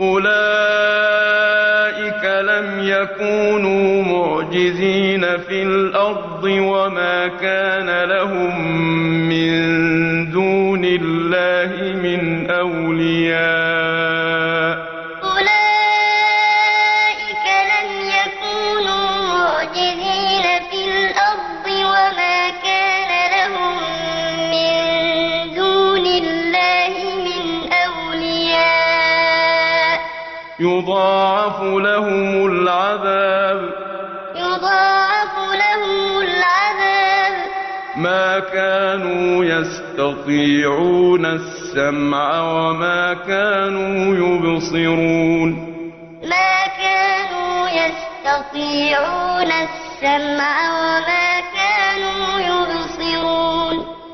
أُولَٰئِكَ لَمْ يَكُونُوا مُعْجِزِينَ فِي الْأَرْضِ وَمَا كَانَ لَهُم مِّن دُونِ اللَّهِ مِنْ أَوْلِيَاءَ ۘ يُضَاعَفُ لَهُمُ الْعَذَابُ. مَا كَانُوا يَسْتَطِيعُونَ السَّمْعَ وَمَا كَانُوا يُبْصِرُونَ. مَا كَانُوا يَسْتَطِيعُونَ السَّمْعَ وَمَا